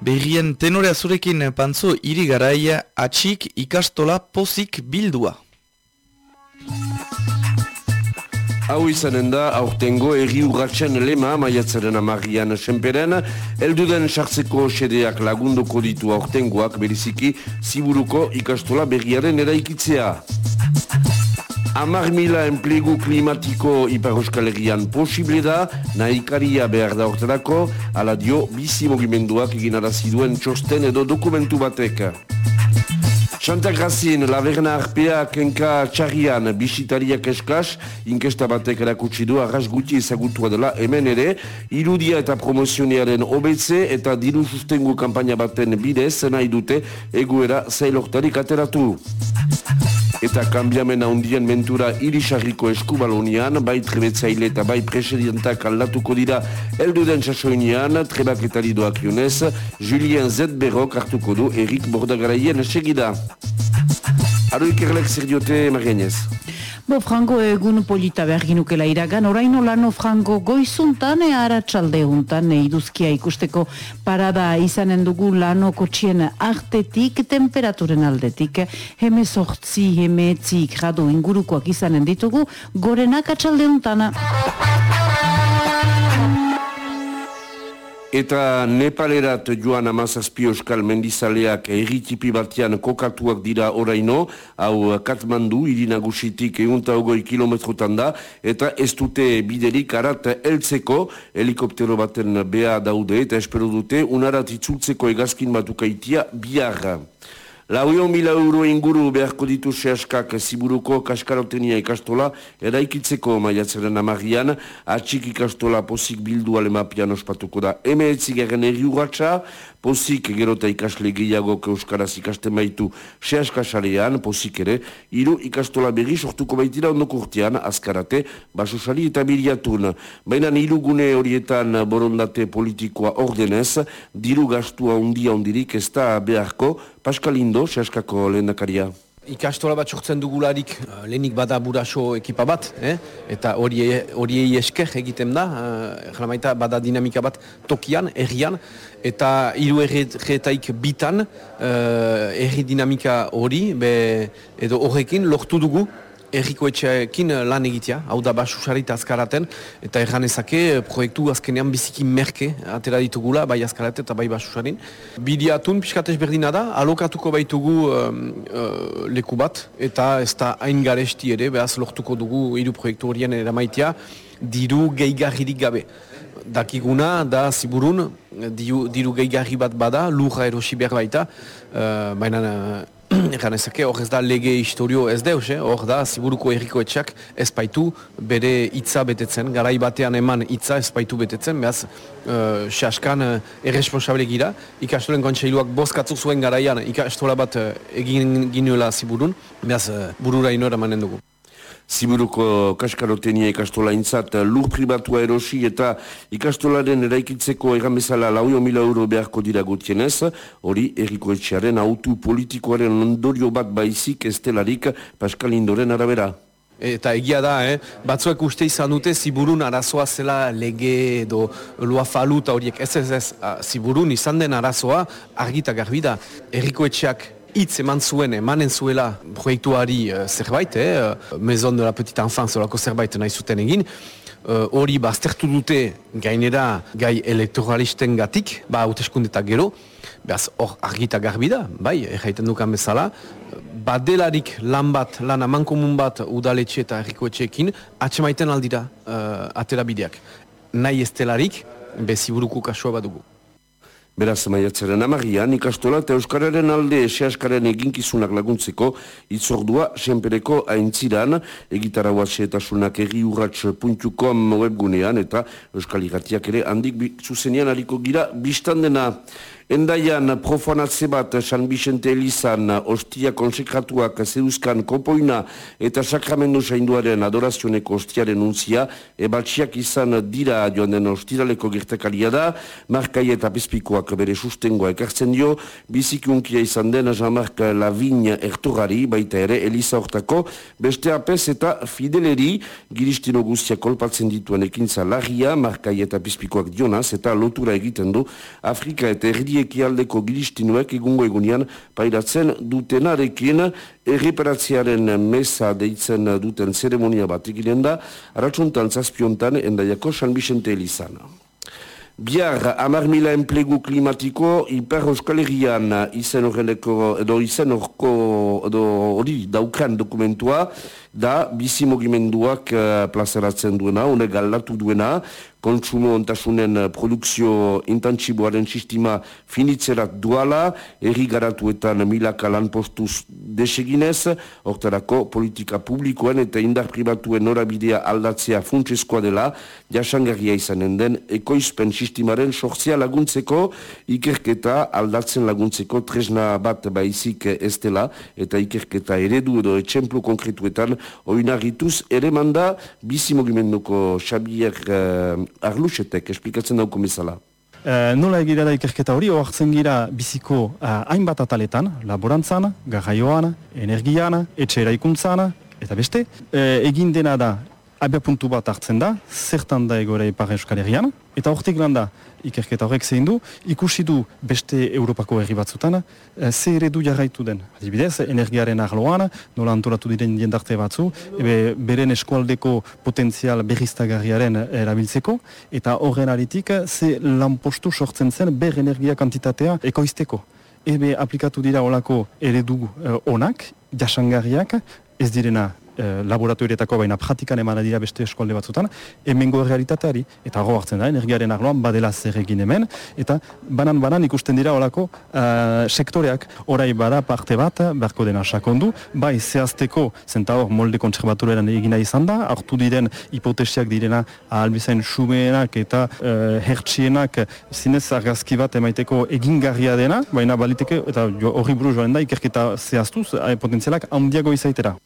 Berrien tenorea zurekin pantzo iri garaia atxik ikastola pozik bildua. Hau izanen da, aurtengo erri urratxen lema maiatzaren amarrian senperen, elduden sartzeko sedeak lagundoko ditu aurtengoak beriziki ziburuko ikastola berriaren eraikitzea. Amar mila enplegu klimatiko Ipar Euskal Herrian posible da, nahikaria behar da orterako, ala dio bizi mogimenduak egin araziduen txosten edo dokumentu batek. Santa Grazien, Laverna Arpea, Kenka Txarrian, bisitariak eskaz, inkesta batek erakutsi du, arras guti ezagutua dela, hemen ere, irudia eta promozionearen obetze eta diru sustengu kampaina baten bidez, nahi dute, egoera zailortarik ateratu eta kambiamen handien mentura irisarriko eskubalonian, bai trebetzaile eta bai presedientak aldatuko dira elduden sasoinean, trebak eta lidoak jonez, Julien Zedberok hartuko du Erik Bordagaraien segida. Aroik erlek zer diote, Marianez? Bo, frango egun polita behar ginukela iragan, oraino lano frango goizuntan, ea txalde untan, iduzkia ikusteko parada izanen dugu lano kotxien artetik, temperaturen aldetik, heme sortzi, heme etzi, grado ingurukoak izanen ditugu, gorenak atxalde untan. Eta Nepalerat joan amazazpi euskal mendizaleak erritipi batian kokatuak dira oraino, hau Katmandu, irinagusitik egunta ogoi kilometrotan da, eta ez dute biderik arat eltzeko, helikoptero baten bea daude, eta espero dute, unarat itzultzeko egazkin batukaitia biarra. Lauio mila euro inguru beharko ditu sehaskak ziburuko kaskarotenia ikastola eraikitzeko maiatzeren amagian, atxik ikastola pozik bildu alemapian ospatuko da. Heme etzigaren erriugatza, pozik gerota ikasle gehiago euskaraz ikasten baitu sehaskasarean, pozik ere, hiru ikastola berri sortuko baitira ondoko urtean, azkarate, basosari eta biriatun. Baina hiru gune horietan borondate politikoa ordenez, diru gastua undia undirik ez da beharko, Paskalindo, sehaskako lehendakaria ikastola bat sortzen dugularik uh, lehenik bada buraso ekipa bat, eh? eta horiei esker egiten da, uh, bada dinamika bat tokian, errian, eta hiru erretaik bitan uh, erri dinamika hori, edo horrekin lortu dugu, erriko etxeekin eh, lan egitea, hau da basusari eta azkaraten, eta erran ezake eh, proiektu azkenean biziki merke atera ditugula, bai azkarate eta bai basusarin. Bidiatun, piskatez berdina da, alokatuko baitugu um, uh, leku bat, eta ez da hain garesti ere, behaz lortuko dugu hiru proiektu horien eramaitea, diru gehigarririk gabe. Dakiguna da ziburun, diru, diru gehigarri bat bada, lurra erosi behar baita, uh, baina Egan ezake, hor ez da lege historio ez deus, eh? hor da, ziburuko erriko etxak ez baitu bere hitza betetzen, garai batean eman hitza ez baitu betetzen, behaz, uh, xaskan uh, erresponsable gira, ikastolen kontseiluak bozkatzu zuen garaian ikastola bat uh, egin ginuela ziburun, behaz, uh, burura inora manen dugu. Ziburuko kaskarotenia ikastola intzat lur pribatua erosi eta ikastolaren eraikitzeko egan bezala lauio mila euro beharko dira gutienez, hori erriko autu politikoaren ondorio bat baizik estelarik Pascal Indoren arabera. Eta egia da, eh? batzuek uste izan dute ziburun arazoa zela lege edo lua falu eta horiek ez ez ez, ziburun izan den arazoa argita garbi da. Erriko etxeak hitz eman zuen, emanen zuela proiektuari uh, zerbait, eh, Maison de la Petite Enfance olako zerbait nahi zuten egin, eh, hori uh, baztertu dute gainera gai elektoralisten gatik, ba, hauteskundetak gero, behaz hor argita garbi da, bai, erraiten dukan bezala, badelarik lan bat, lan amankomun bat udaletxe eta errikoetxeekin, atxemaiten aldira uh, atera bideak. Nahi estelarik, beziburuko kasua bat dugu. Beraz, maiatzaren amagian, ikastola eta Euskararen alde eseaskaren eginkizunak laguntzeko, itzordua, senpereko aintziran, egitarra guatxeetasunak egiurratx.com webgunean, eta Euskal Igatiak ere handik zuzenian hariko gira biztan dena. Endaian profanatze bat San Vicente Elizan ostia konsekratuak zeuzkan kopoina eta sakramendu zainduaren adorazioneko ostiaren untzia ebaltsiak izan dira joan den ostiraleko gertakalia da markai eta bezpikoak bere sustengoa ekartzen dio bizikunkia izan den Jean-Marc Lavigne ertorari baita ere Eliza hortako beste apes eta fideleri giristino guztia kolpatzen dituen ekintza lagia markai eta bezpikoak dionaz eta lotura egiten du Afrika eta erdi ekialdeko giristinuek egungo egunean pairatzen dutenarekin. Erreparatziaren mesa deitzen duten zeremonia bat egiren da, aratsuntan zazpiontan endaiako San Vicente Elizana. Biar, amar mila enplegu klimatiko, hiper euskal izen horreneko, edo izen horko, edo hori daukan dokumentua, da bizimogimenduak uh, plazaratzen duena, honek galdatu duena, kontsumo ontasunen eh, produkzio intantsiboaren sistema finitzerat duala, erri garatuetan milaka lan postuz deseginez, hortarako politika publikoen eta indar pribatuen norabidea aldatzea funtseskoa dela, jasangarria izanen den, ekoizpen sistemaren sortzia laguntzeko, ikerketa aldatzen laguntzeko tresna bat baizik ez dela, eta ikerketa eredu edo etxemplu konkretuetan oinarrituz ere manda bizimogimenduko Xabier uh, arluxetek esplikatzen dauko bezala. E, nola egira da ikerketa hori, oartzen gira biziko uh, hainbat ataletan, laborantzan, garraioan, energian, etxe eraikuntzan, eta beste, e, egin dena da abia puntu bat hartzen da, zertan da egora ipar euskal herrian, eta hortik lan ikerketa horrek zein du, ikusi du beste Europako herri batzutan, e, ze ere jarraitu den. Adibidez, energiaren arloan, nola antolatu diren jendarte batzu, ebe, beren eskualdeko potentzial berriztagarriaren erabiltzeko, eta horren aritik, ze lanpostu sortzen zen ber energia kantitatea ekoizteko. Ebe aplikatu dira olako eredu uh, onak, jasangarriak, ez direna Eh, laboratorioetako baina pratikan eman dira beste eskolde batzutan, hemengo realitateari, eta hori hartzen da, energiaren arloan badela zer egin hemen, eta banan-banan ikusten dira horako uh, sektoreak, orai bada parte bat, beharko dena sakondu, bai zehazteko, zenta hor molde kontserbatuaren egina izan da, hartu diren hipotesiak direna albizain sumeenak eta uh, hertsienak zinez argazki bat emaiteko egingarria dena, baina baliteke, eta hori buru joan da, ikerketa zehaztuz, potentzialak handiago izaitera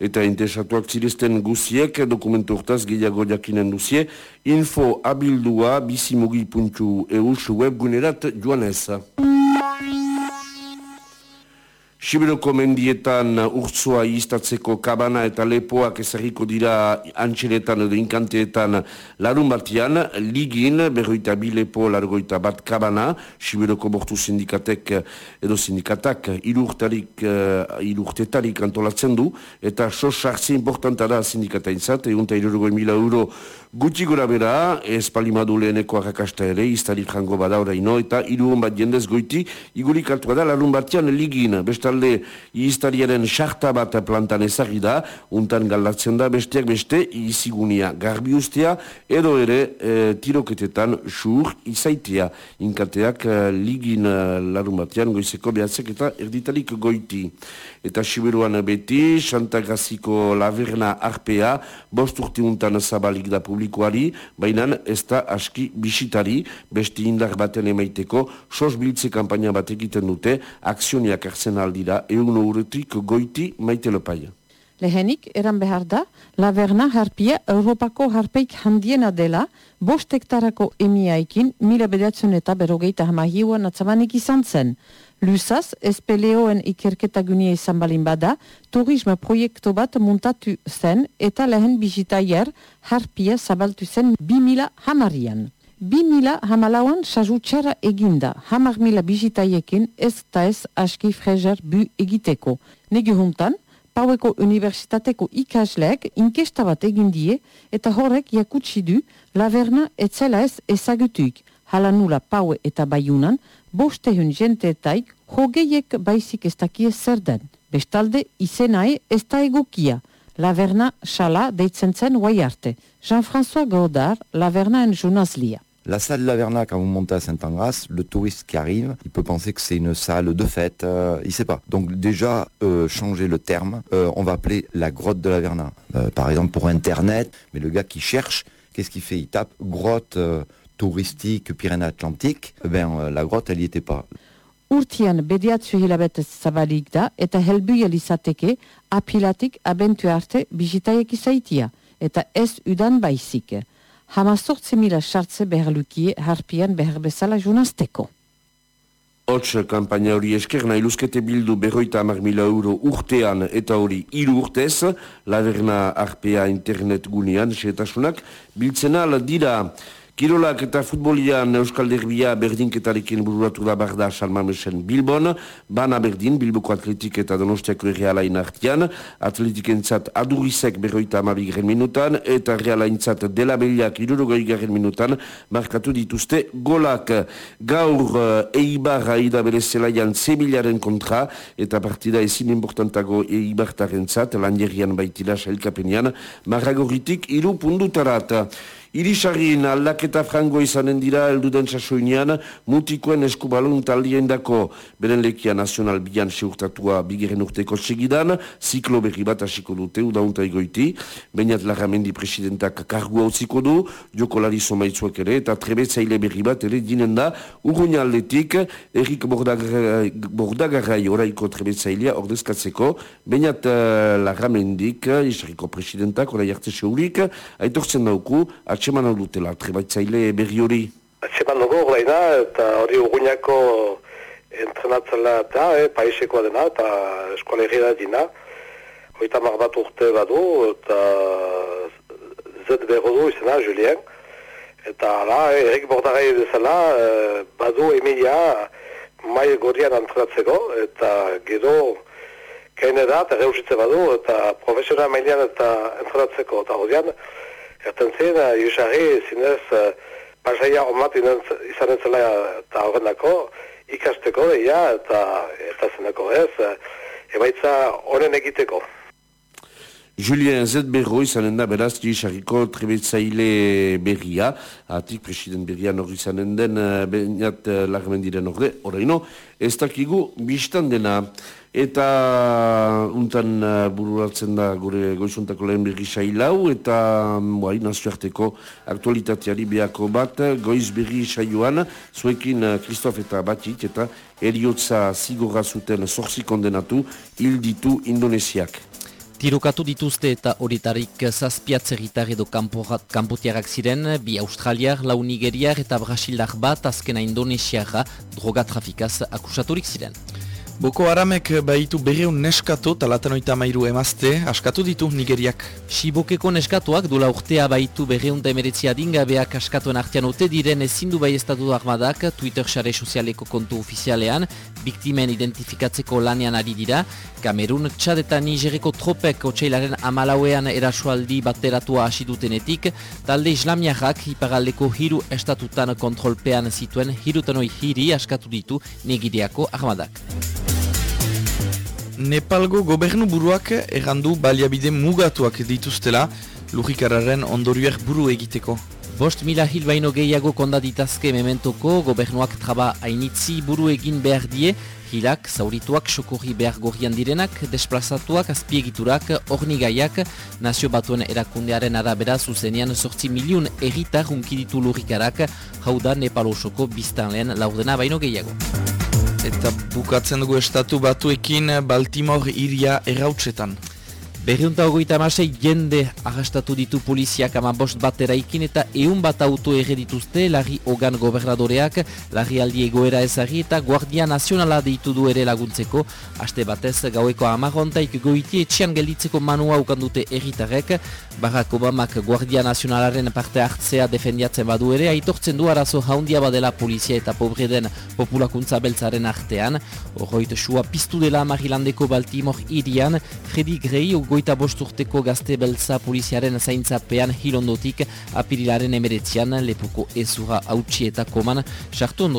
eta interesatuak zirezten guziek dokumentu urtaz gehiago jakinen duzie info abildua bisimugi.eus webgunerat joanez. Sibiroko mendietan urtsua iztatzeko kabana eta lepoak ezagiko dira antxeretan edo inkanteetan larun batian, ligin berroita bi lepo largoita bat kabana, Sibiroko bortu sindikatek edo sindikatak irurtarik, uh, irurtetarik antolatzen du, eta sos hartzi importanta da sindikata inzat, egun eta mila euro Guti gura bera, ez palimadu leheneko arrakasta ere, iztari jango badaura ino, eta iruon bat jendez goiti, igurik altua da, larun batian ligin, bestalde, iztariaren sarta bat plantan ezagri da, untan galdatzen da, besteak beste, izigunia garbi ustea, edo ere, e, tiroketetan sur izaitea, inkateak e, ligin e, larun batian, goizeko behatzek eta erditalik goiti. Eta siberuan beti, Santagaziko Laverna Arpea, bost urte untan zabalik da publikoa, publikoari, baina ez da aski bisitari, besti indar baten emaiteko, sos biltze kampaina bat egiten dute, akzioniak hartzen aldira, egun uretik goiti maite lopaia. Lehenik, eran behar da, Laverna harpia Europako harpeik handiena dela, bost hektarako emiaikin, mila bedatzen eta berogeita hamahiuan atzabanik izan zen. Lusaz, espeleoen ikerketa gunia izan balin bada, turisme proiektu bat muntatu zen eta lehen bizitaier harpia zabaltu zen 2000 hamarian. 2000 hamalauan sajutxara eginda, hamar mila bizitaiekin ez eta ez aski frezer bu egiteko. Negi juntan, Paueko Universitateko ikasleak inkesta bat egindie eta horrek jakutsi du laverna etzela ez ezagutuik. Hala nula Paue eta Baiunan, bostehun jenteetaik hogeiek baizik ez dakie zer den. Bestalde, izenae ez da egukia. Laverna xala deitzen zen guai arte. Jean-François Godard, Laverna en Jounazlia. La salle de Laverna, quand vous montez à Saint-Angras, le touriste qui arrive, il peut penser que c'est une salle de fête, euh, il sait pas. Donc déjà, euh, changer le terme, euh, on va appeler la grotte de Laverna. Euh, par exemple pour Internet, mais le gars qui cherche, qu'est-ce qu'il fait? Il tape grotte touristique Pyrénées-Atlantique, eh ben, la grotte, elle n'y était pas. Hamazortzi mila sartze behar harpian behar bezala junazteko. Hots, kampaina hori esker, nahi luzkete bildu berroita amar mila euro urtean eta hori hiru urtez, laverna arpea internet gunean, setasunak, biltzen ala dira Kirolak eta futbolian Euskal Derbia berdinketarekin bururatu da barda Salmamesen Bilbon, bana berdin, Bilboko atletik eta donostiako errealain artian, atletikentzat adurizek berroita amabigren minutan, eta realaintzat dela beliak irurogoi minutan, markatu dituzte golak. Gaur eh, Eibar haida bere zelaian zemilaren kontra, eta partida ezin importantago Eibartaren zat, lanjerian baitila sailkapenean, marragorritik iru pundutarat. Irisarrin aldaketa frango izanen dira elduden sasoinean mutikoen eskubalun taldien dako beren lekia nazional bian seurtatua bigeren urteko segidan, ziklo berri bat hasiko dute udaunta egoiti, bainat larramendi presidentak kargua utziko du, jokolari somaitzuak ere, eta trebetzaile berri bat ere dinen da, urruin aldetik, errik bordagarrai oraiko trebetzailea ordezkatzeko, bainat uh, larramendik, isarriko presidentak, orai arte seurik, aitortzen dauku, atseman hau dutela, trebaitzaile berri hori? Atseman dugu, baina, eta hori urguñako entrenatzela eta, eh, paisekoa dena, eta eskualerri da dina. Hoita mar bat urte badu, eta zet berro du izena, Julien. Eta ala, Erik Bordarai dezala, eh, badu Emilia mai gorian entrenatzeko, eta gero kaine da, eta badu, eta profesional mailean eta entrenatzeko, eta hodian, Erten zen, Iusari zinez uh, pasaia omat izan zela eta horrendako ikasteko deia eta eta zenako ez, ebaitza honen egiteko. Julien Zetberro izanen da beraz Iusariko trebetzaile berria, atik president berria norri izanen den, bainat uh, lagmendiren horre, horreino, ez dakigu biztan dena. Eta untan uh, bururatzen da gure goizuntako lehen berri sailau eta bai, nazioarteko aktualitateari behako bat goiz berri saioan zuekin Kristof uh, eta Batik eta eriotza zigorra zuten zorzi kondenatu hil ditu Indonesiak. Tirokatu dituzte eta horitarik zazpiatzeritar edo kanpotiarak ziren, bi Australiar, lau Nigeriar eta Brasildar bat azkena Indonesiara droga trafikaz akusaturik ziren. Boko Haramek baitu berreun neskato talatanoita mairu emazte, askatu ditu Nigeriak. Sibokeko neskatuak dula urtea baitu berreun da emeretzia dingabeak askatuen artean ote diren ezindu bai estatu armadak Twitter xare sozialeko kontu ofizialean, biktimen identifikatzeko lanean ari dira, Kamerun, Txad eta Nigereko tropek otxailaren amalauean erasoaldi bateratua hasi dutenetik, talde islamiakak ipagaldeko hiru estatutan kontrolpean zituen hirutanoi hiri askatu ditu Nigeriako armadak. Nepalgo gobernu buruak errandu baliabide mugatuak dituztela lujikararen ondorioak buru egiteko. Bost mila hil baino gehiago kondatitazke mementoko gobernuak traba hainitzi buru egin behar die, hilak, zaurituak, sokorri behar gorrian direnak, desplazatuak, azpiegiturak, ornigaiak, nazio batuen erakundearen arabera zuzenean sortzi miliun erritar unkiditu lurikarak, hau da Nepal osoko biztan lehen laurdena baino gehiago. Eta bukatzen dugu estatu batuekin Baltimore iria errautsetan. Berriunta ogoita amasei jende arrastatu ditu poliziak ama bost bat eraikin eta eun bat auto ere dituzte Larri Ogan gobernadoreak, Larri aldi egoera ezari eta Guardia Nazionala deitu du ere laguntzeko. Aste batez gaueko amarrontaik goiti etxian gelditzeko manua ukandute erritarek. Barack Obamak Guardia Nazionalaren parte hartzea defendiatzen badu ere, aitortzen du arazo jaundia badela polizia eta pobre den populakuntza beltzaren artean. Horroit sua piztu dela Marilandeko Baltimore irian, Freddy Gray goita bosturteko gazte beltza poliziaren zaintzapean hilondotik apirilaren emeretzian lepuko ezura hautsi eta koman sartu